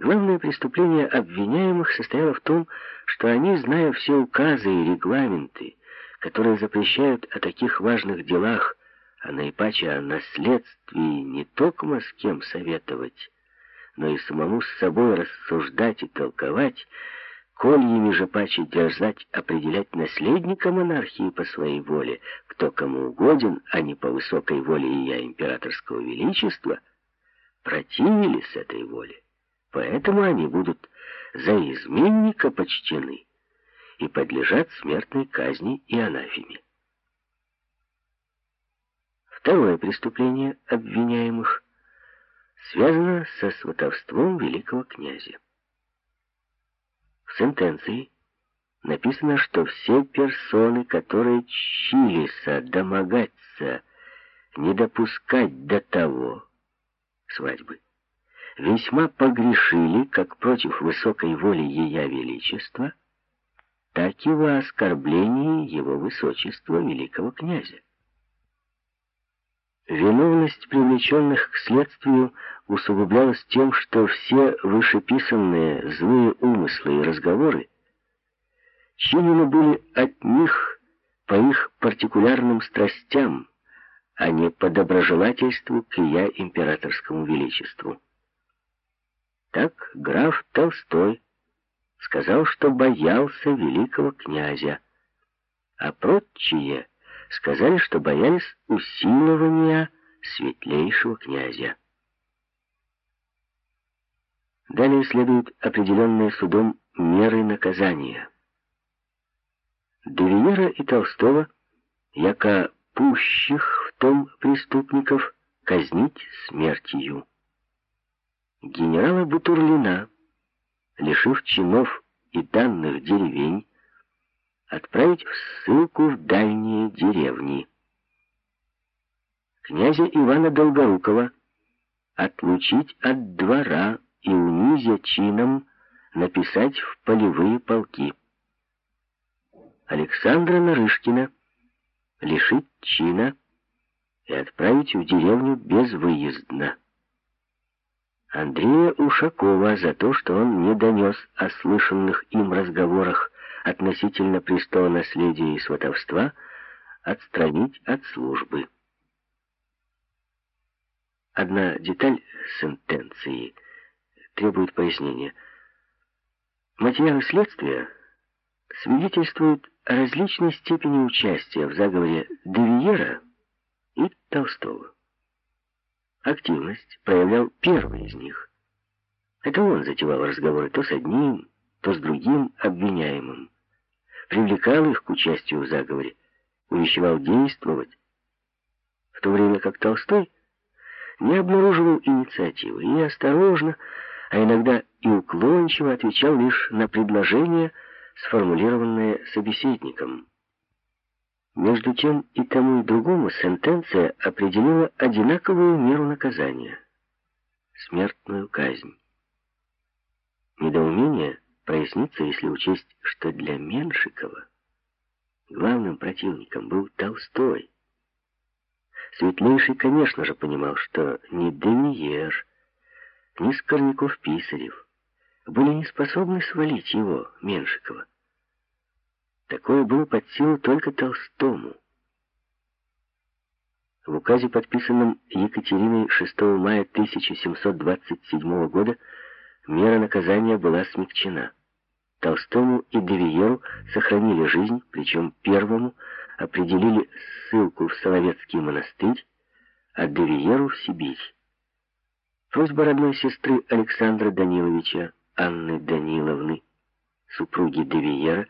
Главное преступление обвиняемых состояло в том, что они, зная все указы и регламенты, которые запрещают о таких важных делах, а наипаче о наследствии не только с кем советовать, но и самому с собой рассуждать и толковать, кольями же паче дерзать определять наследника монархии по своей воле, кто кому угоден, а не по высокой воле и я императорского величества, противились этой воле. Поэтому они будут за изменника почтены и подлежат смертной казни и анафеме. Второе преступление обвиняемых связано со сватовством великого князя. В сентенции написано, что все персоны, которые чились домогаться, не допускать до того свадьбы, весьма погрешили как против высокой воли Ея Величества, так и во оскорблении Его Высочества Великого Князя. Виновность привлеченных к следствию усугублялась тем, что все вышеписанные злые умыслы и разговоры чинены были от них по их партикулярным страстям, а не по доброжелательству к я императорскому величеству. Так граф Толстой сказал, что боялся великого князя, а прочие сказали, что боялись усиливания светлейшего князя. Далее следуют определенные судом меры наказания. Девиера и Толстого, яко пущих в том преступников, казнить смертью. Генерала Бутурлина, лишив чинов и данных деревень, отправить в ссылку в дальние деревни. Князя Ивана Долгорукова отлучить от двора и унизя чином написать в полевые полки. Александра Нарышкина лишить чина и отправить в деревню безвыездно. Андрея Ушакова за то, что он не донес о слышанных им разговорах относительно престола наследия и сватовства, отстранить от службы. Одна деталь сентенции требует пояснения. Материалы следствия свидетельствуют о различной степени участия в заговоре Девиера и Толстого. Активность проявлял первый из них. Это он затевал разговоры то с одним, то с другим обвиняемым. Привлекал их к участию в заговоре, увещевал действовать, в то время как Толстой не обнаруживал инициативы и осторожно, а иногда и уклончиво отвечал лишь на предложения, сформулированные собеседником. Между тем и тому и другому сентенция определила одинаковую меру наказания — смертную казнь. Недоумение прояснится, если учесть, что для Меншикова главным противником был Толстой. Светлейший, конечно же, понимал, что ни Демиер, ни Скорняков-Писарев были не способны свалить его, Меншикова. Такое было под силу только Толстому. В указе, подписанном Екатериной 6 мая 1727 года, мера наказания была смягчена. Толстому и Девиеру сохранили жизнь, причем первому определили ссылку в Соловецкий монастырь, а Девиеру в Сибирь. Просьба родной сестры Александра Даниловича, Анны Даниловны, супруги Девиера,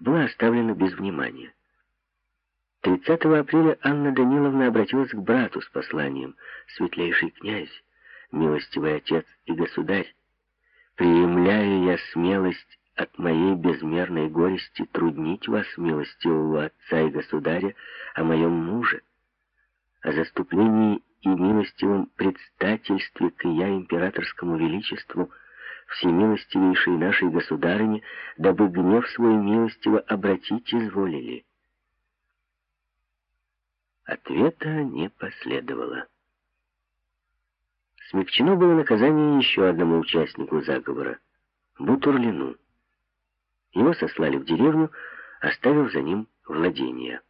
была оставлена без внимания. 30 апреля Анна Даниловна обратилась к брату с посланием «Светлейший князь, милостивый отец и государь, приемляю я смелость от моей безмерной горести труднить вас, милостивого отца и государя, о моем муже, о заступлении и милостивом предстательстве к я императорскому величеству — всемилостивейшей нашей государыне, дабы гнев свой милостиво обратить изволили. Ответа не последовало. Смягчено было наказание еще одному участнику заговора — Бутурлину. Его сослали в деревню, оставив за ним владения.